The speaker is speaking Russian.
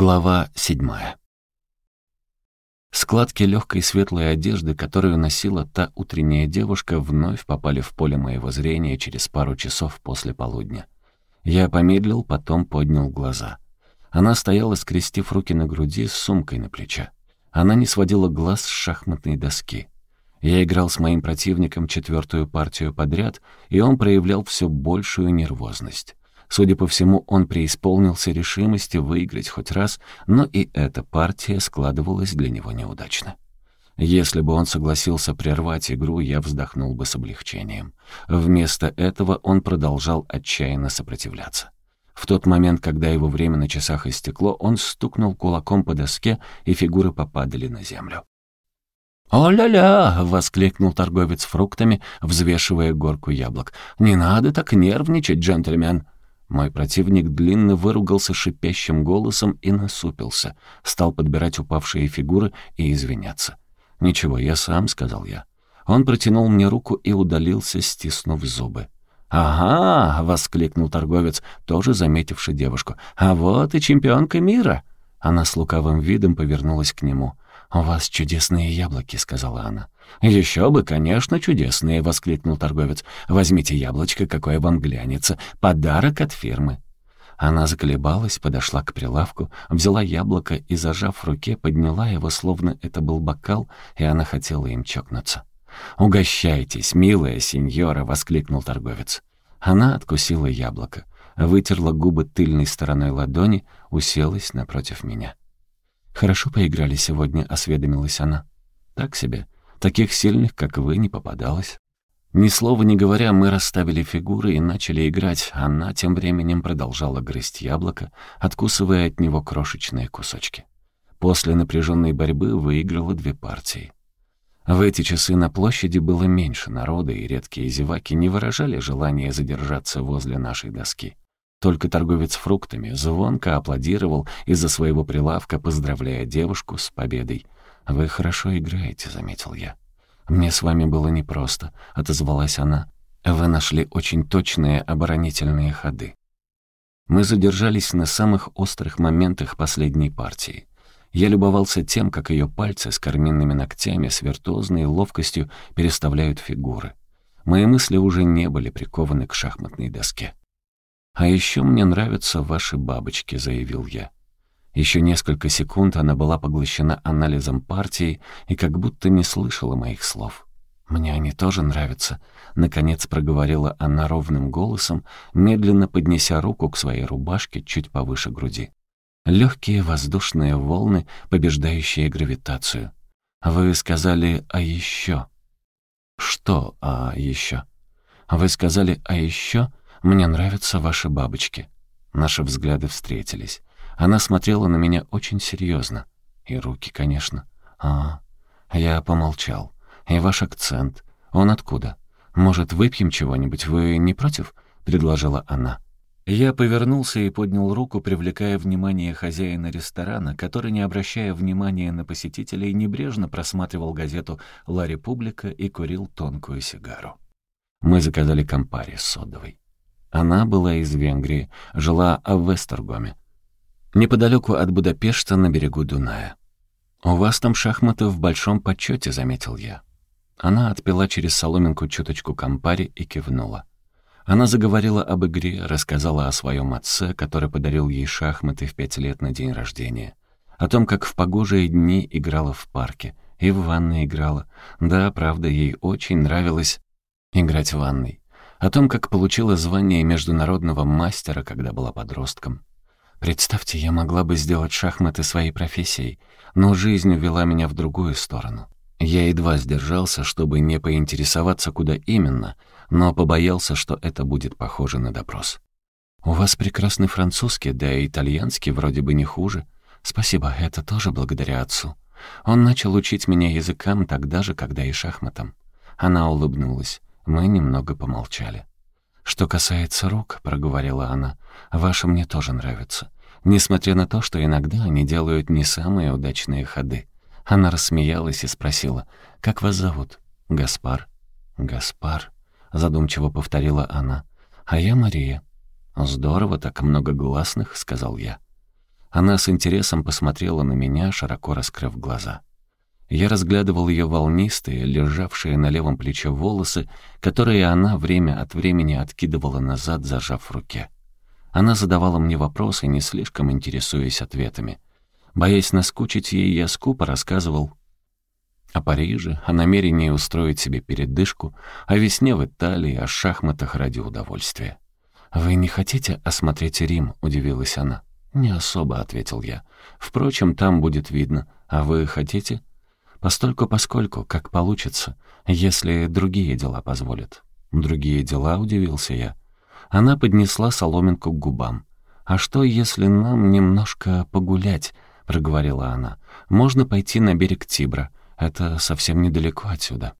Глава седьмая. Складки легкой светлой одежды, которую носила та утренняя девушка, вновь попали в поле моего зрения через пару часов после полудня. Я помедлил, потом поднял глаза. Она стояла, скрестив руки на груди, с сумкой на плече. Она не сводила глаз с шахматной доски. Я играл с моим противником четвертую партию подряд, и он проявлял все большую нервозность. Судя по всему, он преисполнился решимости выиграть хоть раз, но и эта партия складывалась для него неудачно. Если бы он согласился прервать игру, я вздохнул бы с облегчением. Вместо этого он продолжал отчаянно сопротивляться. В тот момент, когда его время на часах истекло, он стукнул кулаком по доске, и фигуры попадали на землю. «О-ля-ля!» — воскликнул торговец фруктами, взвешивая горку яблок. «Не надо так нервничать, джентльмен!» Мой противник длинно выругался шипящим голосом и насупился, стал подбирать упавшие фигуры и извиняться. «Ничего, я сам», — сказал я. Он протянул мне руку и удалился, стиснув зубы. «Ага!» — воскликнул торговец, тоже заметивший девушку. «А вот и чемпионка мира!» Она с лукавым видом повернулась к нему. «У вас чудесные яблоки», — сказала она. «Еще бы, конечно, чудесные!» — воскликнул торговец. «Возьмите яблочко, какое вам глянется. Подарок от фирмы». Она заколебалась, подошла к прилавку, взяла яблоко и, зажав в руке, подняла его, словно это был бокал, и она хотела им чокнуться. «Угощайтесь, милая сеньора!» — воскликнул торговец. Она откусила яблоко, вытерла губы тыльной стороной ладони, уселась напротив меня. «Хорошо поиграли сегодня», — осведомилась она. «Так себе. Таких сильных, как вы, не попадалось». Ни слова не говоря, мы расставили фигуры и начали играть. Она тем временем продолжала грызть яблоко, откусывая от него крошечные кусочки. После напряженной борьбы выиграла две партии. В эти часы на площади было меньше народа, и редкие зеваки не выражали желания задержаться возле нашей доски. Только торговец фруктами звонко аплодировал из-за своего прилавка, поздравляя девушку с победой. «Вы хорошо играете», — заметил я. «Мне с вами было непросто», — отозвалась она. «Вы нашли очень точные оборонительные ходы». Мы задержались на самых острых моментах последней партии. Я любовался тем, как ее пальцы с карминными ногтями с виртуозной ловкостью переставляют фигуры. Мои мысли уже не были прикованы к шахматной доске. «А еще мне нравятся ваши бабочки», — заявил я. Еще несколько секунд она была поглощена анализом партии и как будто не слышала моих слов. «Мне они тоже нравятся», — наконец проговорила она ровным голосом, медленно поднеся руку к своей рубашке чуть повыше груди. Легкие воздушные волны, побеждающие гравитацию. Вы сказали «а еще». Что «а еще»? Вы сказали «а еще» Мне нравятся ваши бабочки». Наши взгляды встретились. Она смотрела на меня очень серьезно. И руки, конечно. А, я помолчал. И ваш акцент. Он откуда? Может, выпьем чего-нибудь? Вы не против? предложила она. Я повернулся и поднял руку, привлекая внимание хозяина ресторана, который, не обращая внимания на посетителей, небрежно просматривал газету «Ла Република» и курил тонкую сигару. Мы заказали компари с содовой. Она была из Венгрии, жила в Вестергоме, неподалеку от Будапешта на берегу Дуная. «У вас там шахматы в большом почете», — заметил я. Она отпила через соломинку чуточку компари и кивнула. Она заговорила об игре, рассказала о своем отце, который подарил ей шахматы в пять лет на день рождения, о том, как в погожие дни играла в парке и в ванной играла. Да, правда, ей очень нравилось играть в ванной о том, как получила звание международного мастера, когда была подростком. Представьте, я могла бы сделать шахматы своей профессией, но жизнь увела меня в другую сторону. Я едва сдержался, чтобы не поинтересоваться, куда именно, но побоялся, что это будет похоже на допрос. «У вас прекрасный французский, да и итальянский вроде бы не хуже. Спасибо, это тоже благодаря отцу. Он начал учить меня языкам тогда же, когда и шахматам». Она улыбнулась. Мы немного помолчали. «Что касается рук», — проговорила она, — «ваши мне тоже нравятся. Несмотря на то, что иногда они делают не самые удачные ходы». Она рассмеялась и спросила, «Как вас зовут?» «Гаспар». «Гаспар», — задумчиво повторила она. «А я Мария». «Здорово, так много гласных», — сказал я. Она с интересом посмотрела на меня, широко раскрыв глаза. Я разглядывал ее волнистые, лежавшие на левом плече волосы, которые она время от времени откидывала назад, зажав в руке. Она задавала мне вопросы, не слишком интересуясь ответами. Боясь наскучить ей, я скупо рассказывал о Париже, о намерении устроить себе передышку, о весне в Италии, о шахматах ради удовольствия. «Вы не хотите осмотреть Рим?» — удивилась она. «Не особо», — ответил я. «Впрочем, там будет видно. А вы хотите?» «Постольку-поскольку, как получится, если другие дела позволят». «Другие дела?» — удивился я. Она поднесла соломинку к губам. «А что, если нам немножко погулять?» — проговорила она. «Можно пойти на берег Тибра. Это совсем недалеко отсюда».